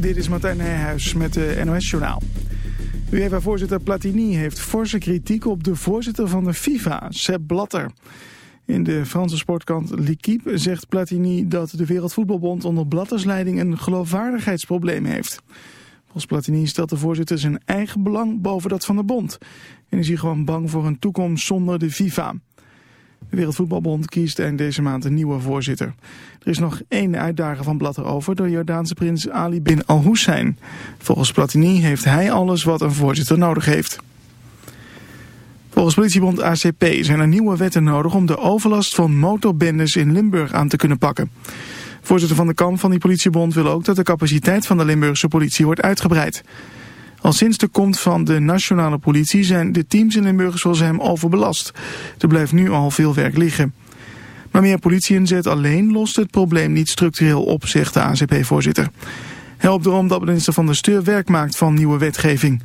Dit is Martijn Nijhuis met de NOS-journaal. UEFA-voorzitter Platini heeft forse kritiek op de voorzitter van de FIFA, Sepp Blatter. In de Franse sportkant L'Equipe zegt Platini dat de Wereldvoetbalbond onder Blatters leiding een geloofwaardigheidsprobleem heeft. Volgens Platini stelt de voorzitter zijn eigen belang boven dat van de bond. En is hij gewoon bang voor een toekomst zonder de FIFA. De Wereldvoetbalbond kiest eind deze maand een nieuwe voorzitter. Er is nog één uitdager van Blatter over, de Jordaanse prins Ali bin al-Hussein. Volgens Platini heeft hij alles wat een voorzitter nodig heeft. Volgens politiebond ACP zijn er nieuwe wetten nodig om de overlast van motorbendes in Limburg aan te kunnen pakken. Voorzitter van de kamp van die politiebond wil ook dat de capaciteit van de Limburgse politie wordt uitgebreid. Al sinds de komst van de nationale politie zijn de teams in Limburg zoals hem overbelast. Er blijft nu al veel werk liggen. Maar meer politie-inzet alleen lost het probleem niet structureel op, zegt de ACP-voorzitter. Helpt erom dat minister Van der Steur werk maakt van nieuwe wetgeving.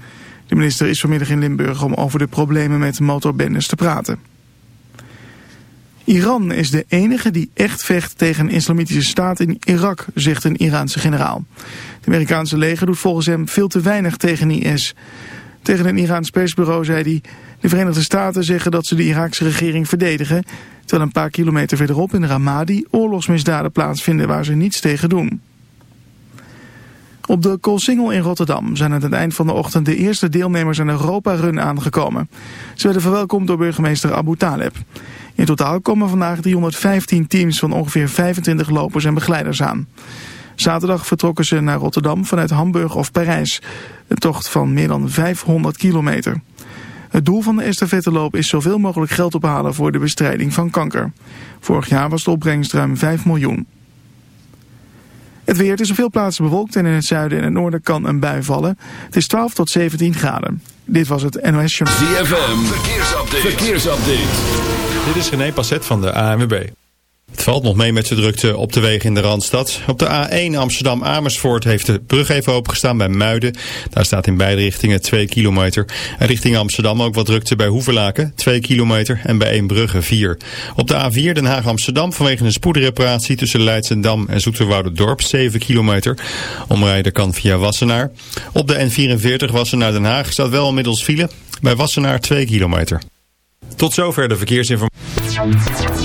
De minister is vanmiddag in Limburg om over de problemen met motorbendes te praten. Iran is de enige die echt vecht tegen een islamitische staat in Irak, zegt een Iraanse generaal. Het Amerikaanse leger doet volgens hem veel te weinig tegen IS. Tegen een Iraans persbureau zei hij... de Verenigde Staten zeggen dat ze de Iraakse regering verdedigen... terwijl een paar kilometer verderop in Ramadi oorlogsmisdaden plaatsvinden waar ze niets tegen doen. Op de Koolsingel in Rotterdam zijn aan het eind van de ochtend de eerste deelnemers aan Europa Run aangekomen. Ze werden verwelkomd door burgemeester Abu Taleb. In totaal komen vandaag 315 teams van ongeveer 25 lopers en begeleiders aan. Zaterdag vertrokken ze naar Rotterdam vanuit Hamburg of Parijs. Een tocht van meer dan 500 kilometer. Het doel van de estafetteloop is zoveel mogelijk geld ophalen voor de bestrijding van kanker. Vorig jaar was de opbrengst ruim 5 miljoen. Het weer, is op veel plaatsen bewolkt en in het zuiden en het noorden kan een bui vallen. Het is 12 tot 17 graden. Dit was het NOS. ZFM, verkeersupdate. verkeersupdate. Dit is René Passet van de ANWB. Het valt nog mee met de drukte op de wegen in de Randstad. Op de A1 Amsterdam-Amersfoort heeft de brug even opengestaan bij Muiden. Daar staat in beide richtingen 2 kilometer. En richting Amsterdam ook wat drukte bij Hoevelaken, 2 kilometer. En bij Eembrugge 4. Op de A4 Den Haag-Amsterdam vanwege een spoedreparatie tussen Leidsendam en Dorp 7 kilometer. Omrijden kan via Wassenaar. Op de N44 Wassenaar-Den Haag staat wel inmiddels file. Bij Wassenaar 2 kilometer. Tot zover de verkeersinformatie.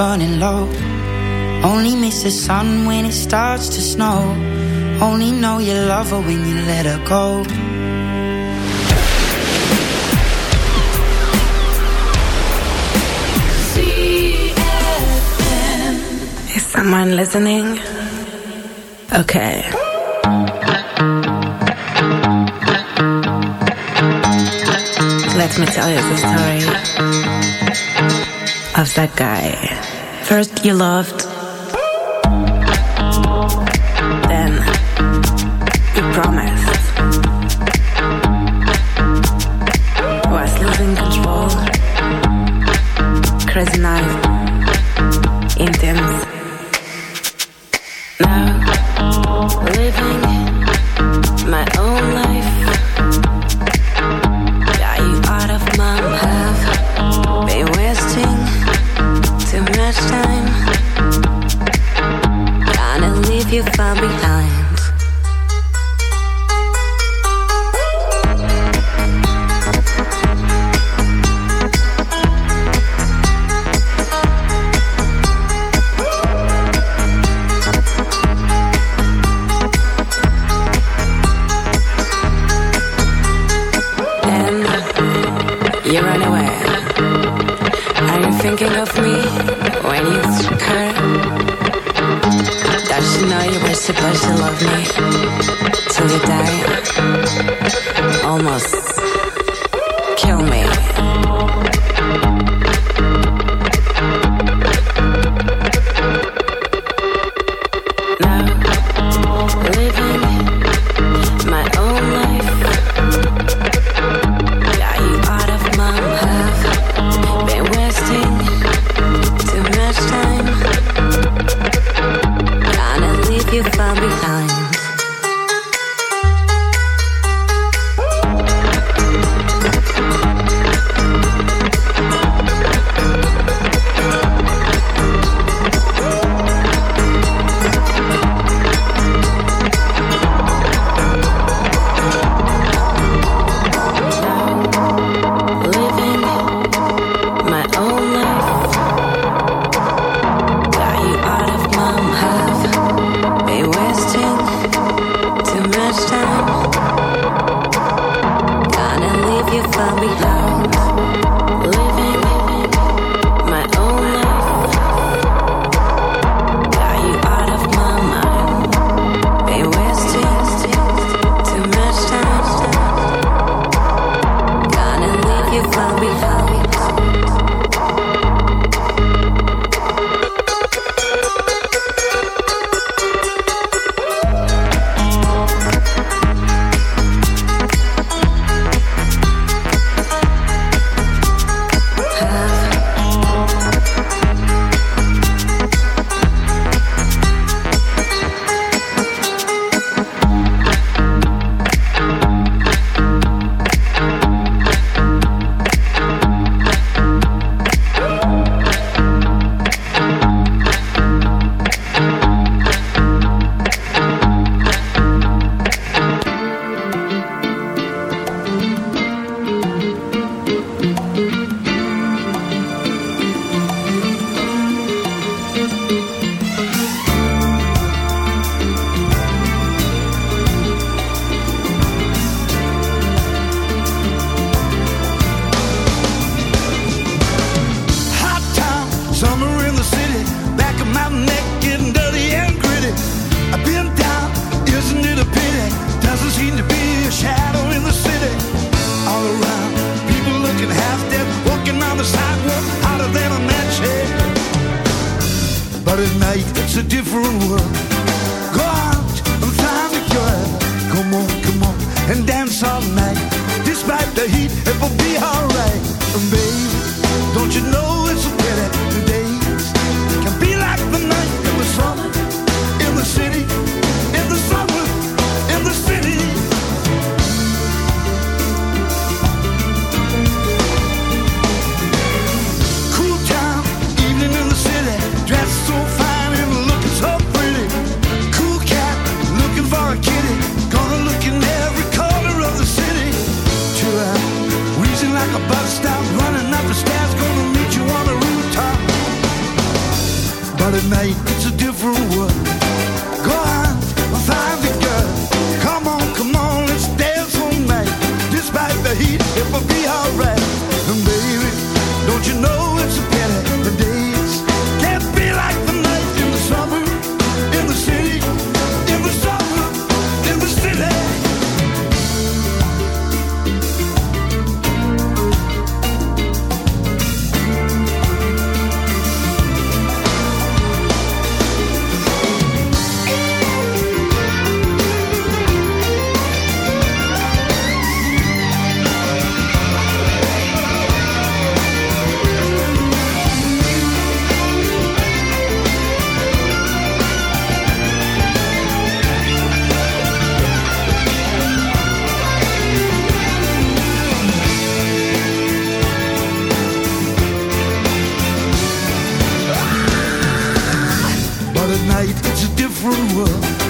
burning low. Only miss the sun when it starts to snow. Only know you love her when you let her go. Is someone listening? Okay. Let me tell you the story of that guy. First you loved, then you promised. light, it's a different world.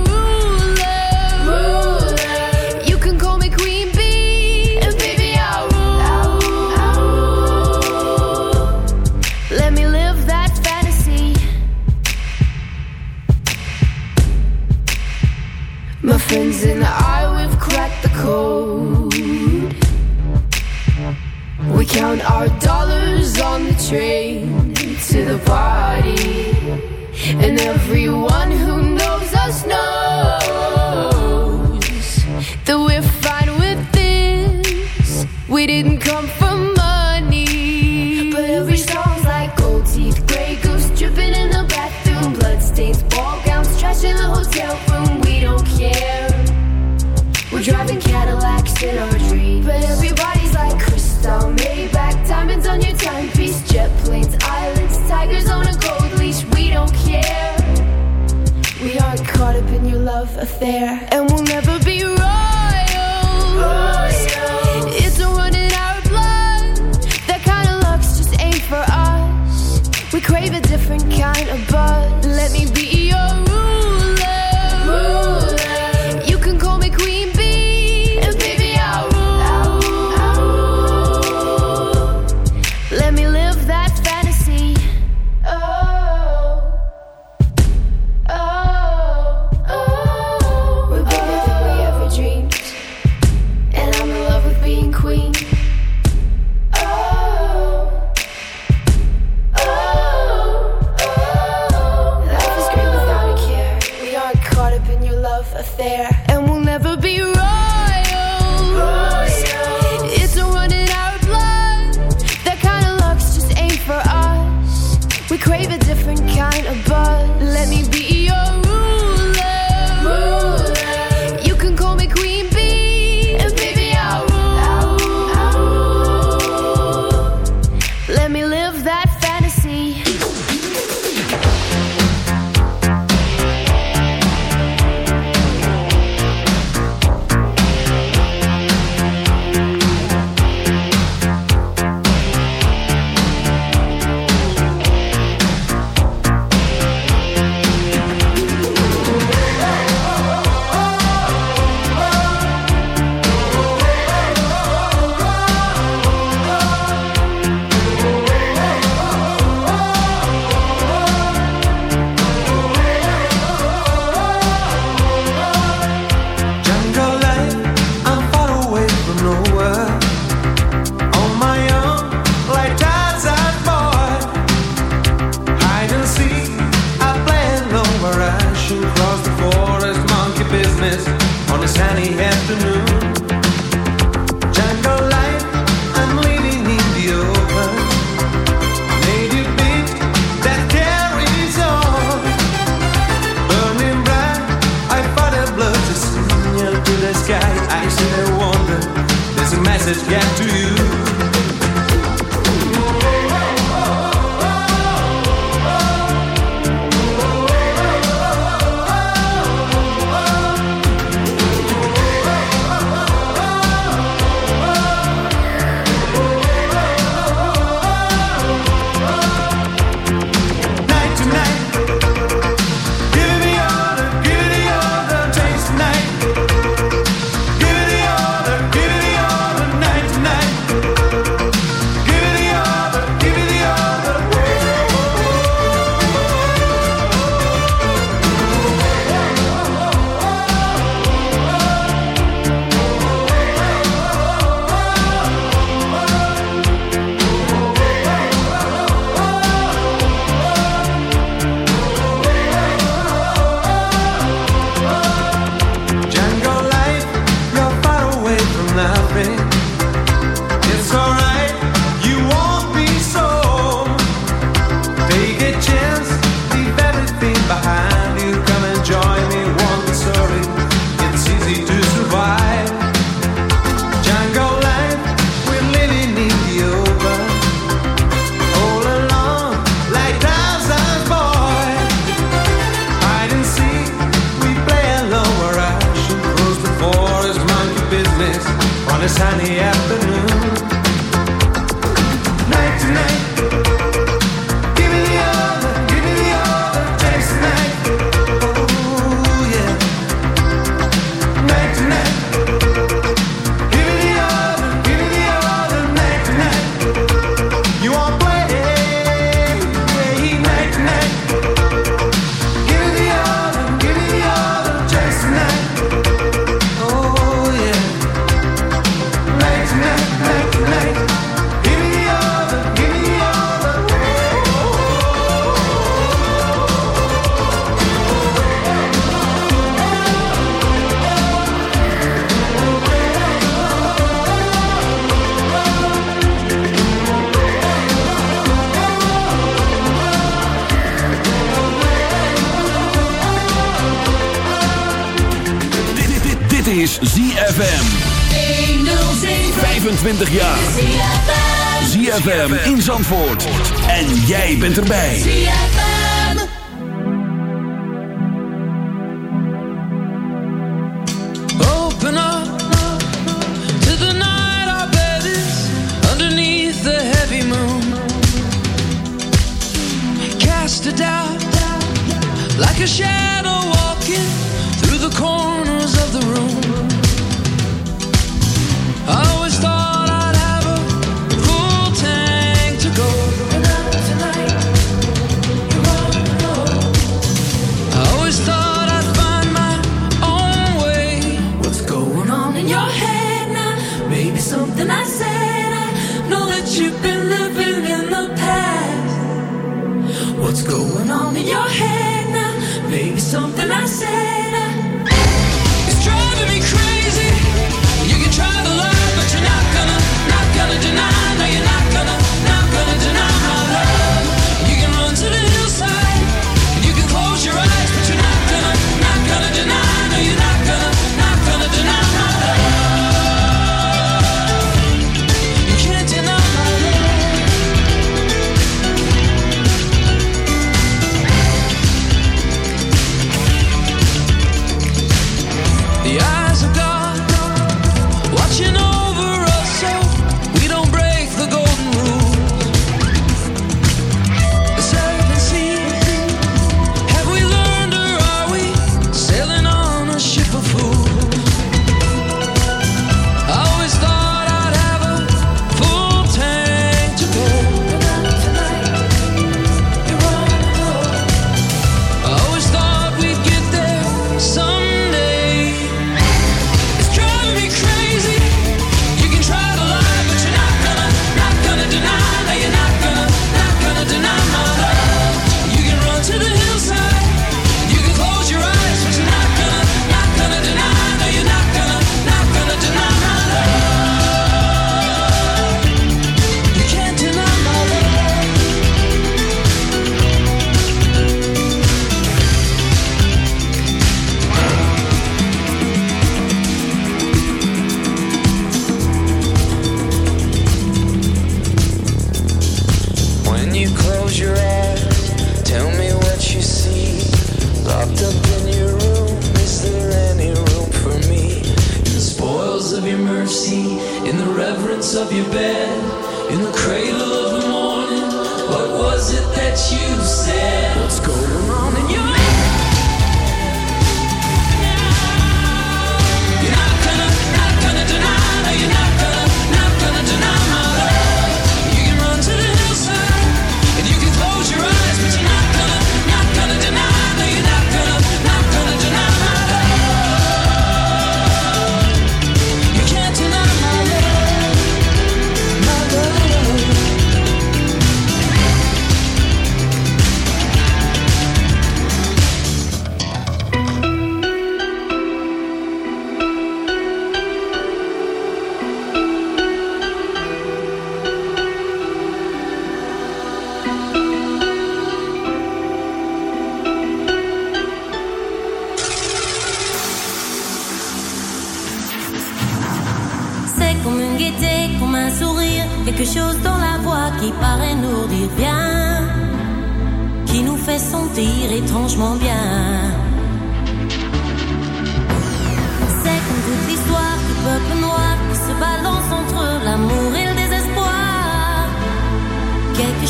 count our dollars on the train to the party. And everyone who knows us knows that we're fine with this. We didn't come love affair, and we'll never be royals. It's a run in our blood. That kind of love just ain't for us. We crave a different kind of.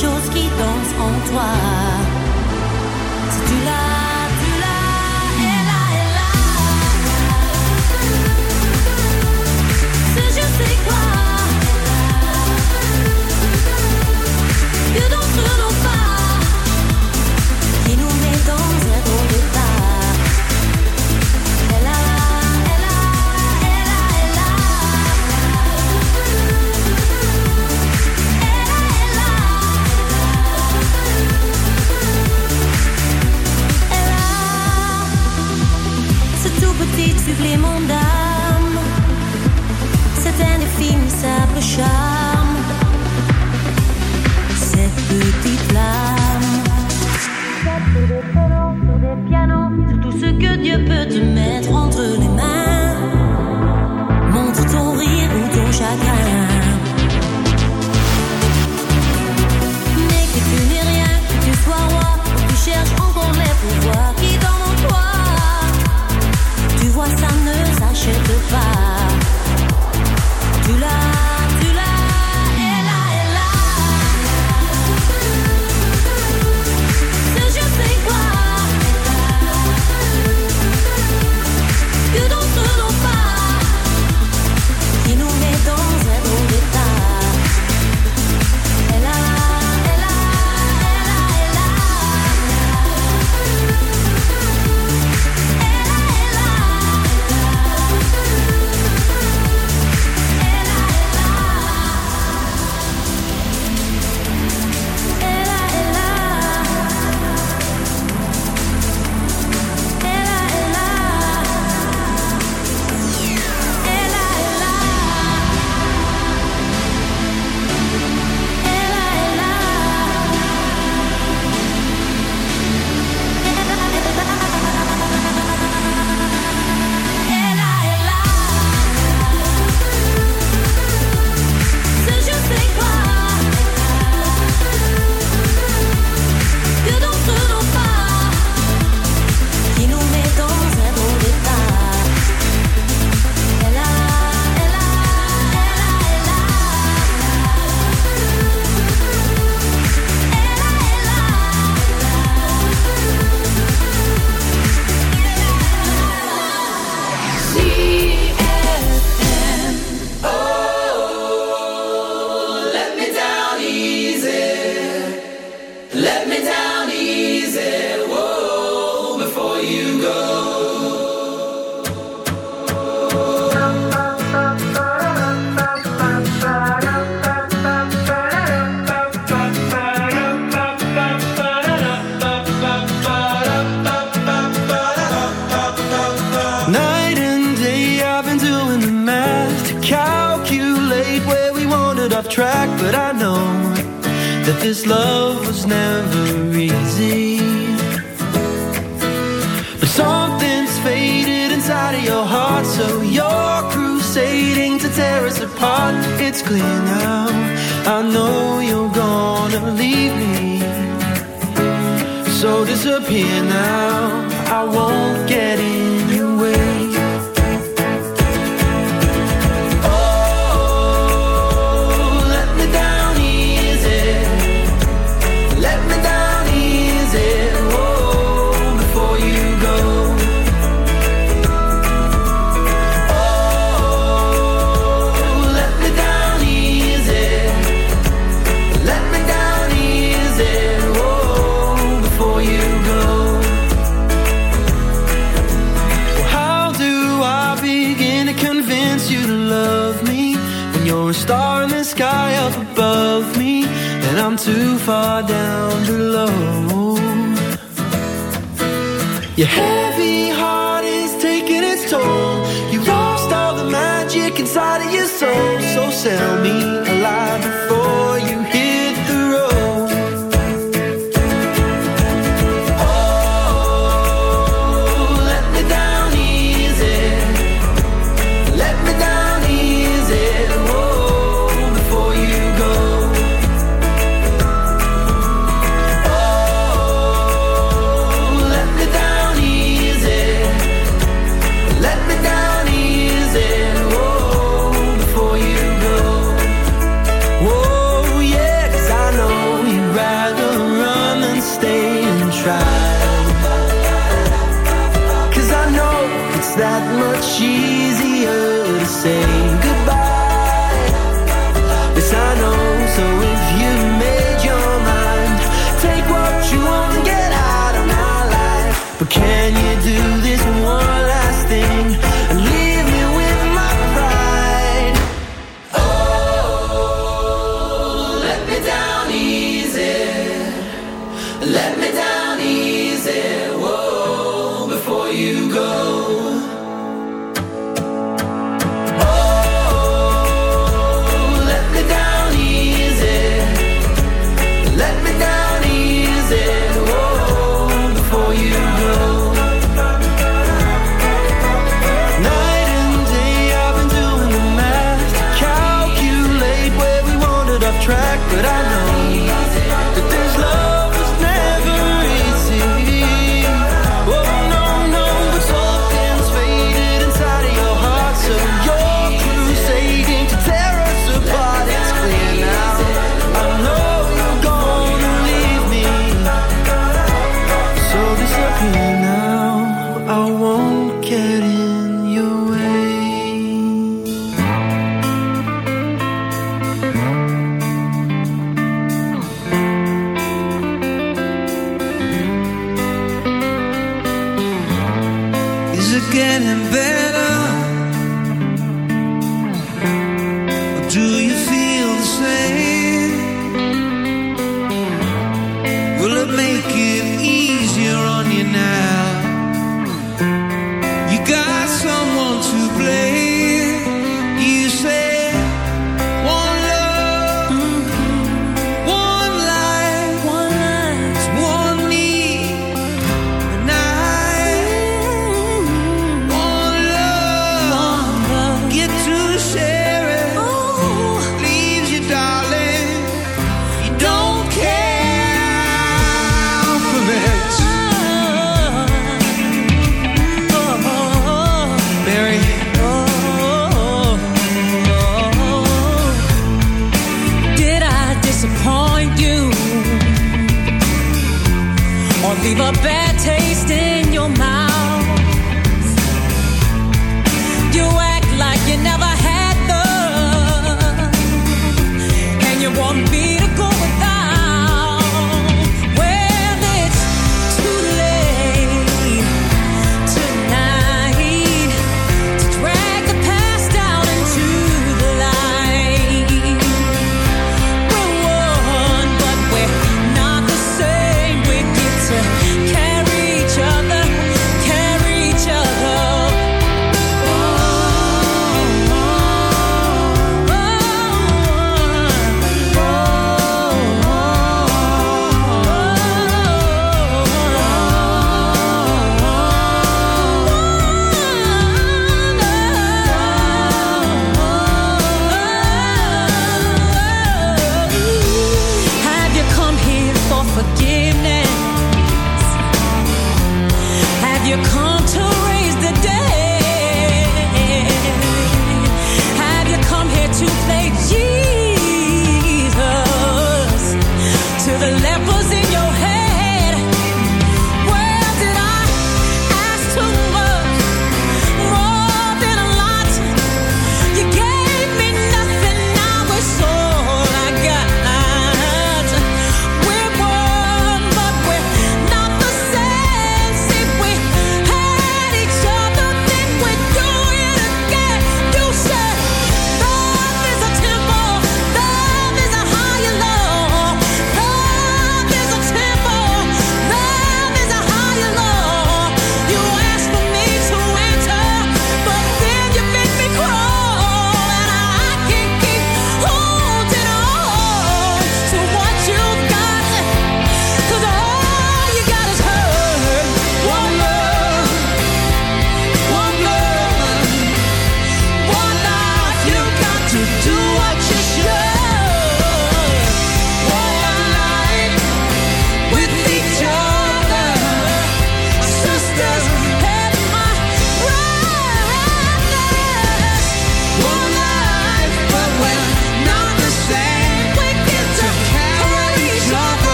Chose qui danse en toi. Si tu l'as, supplément d'âme. Cet indéfinissable charme. Cette petite flamme. Sous des pianos, sous tout ce que Dieu peut te mettre entre les n'achète pas. Tu l'as.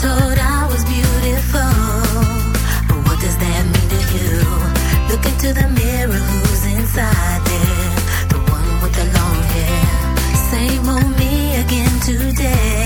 told I was beautiful. But what does that mean to you? Look into the mirror, who's inside there? The one with the long hair. Same old me again today.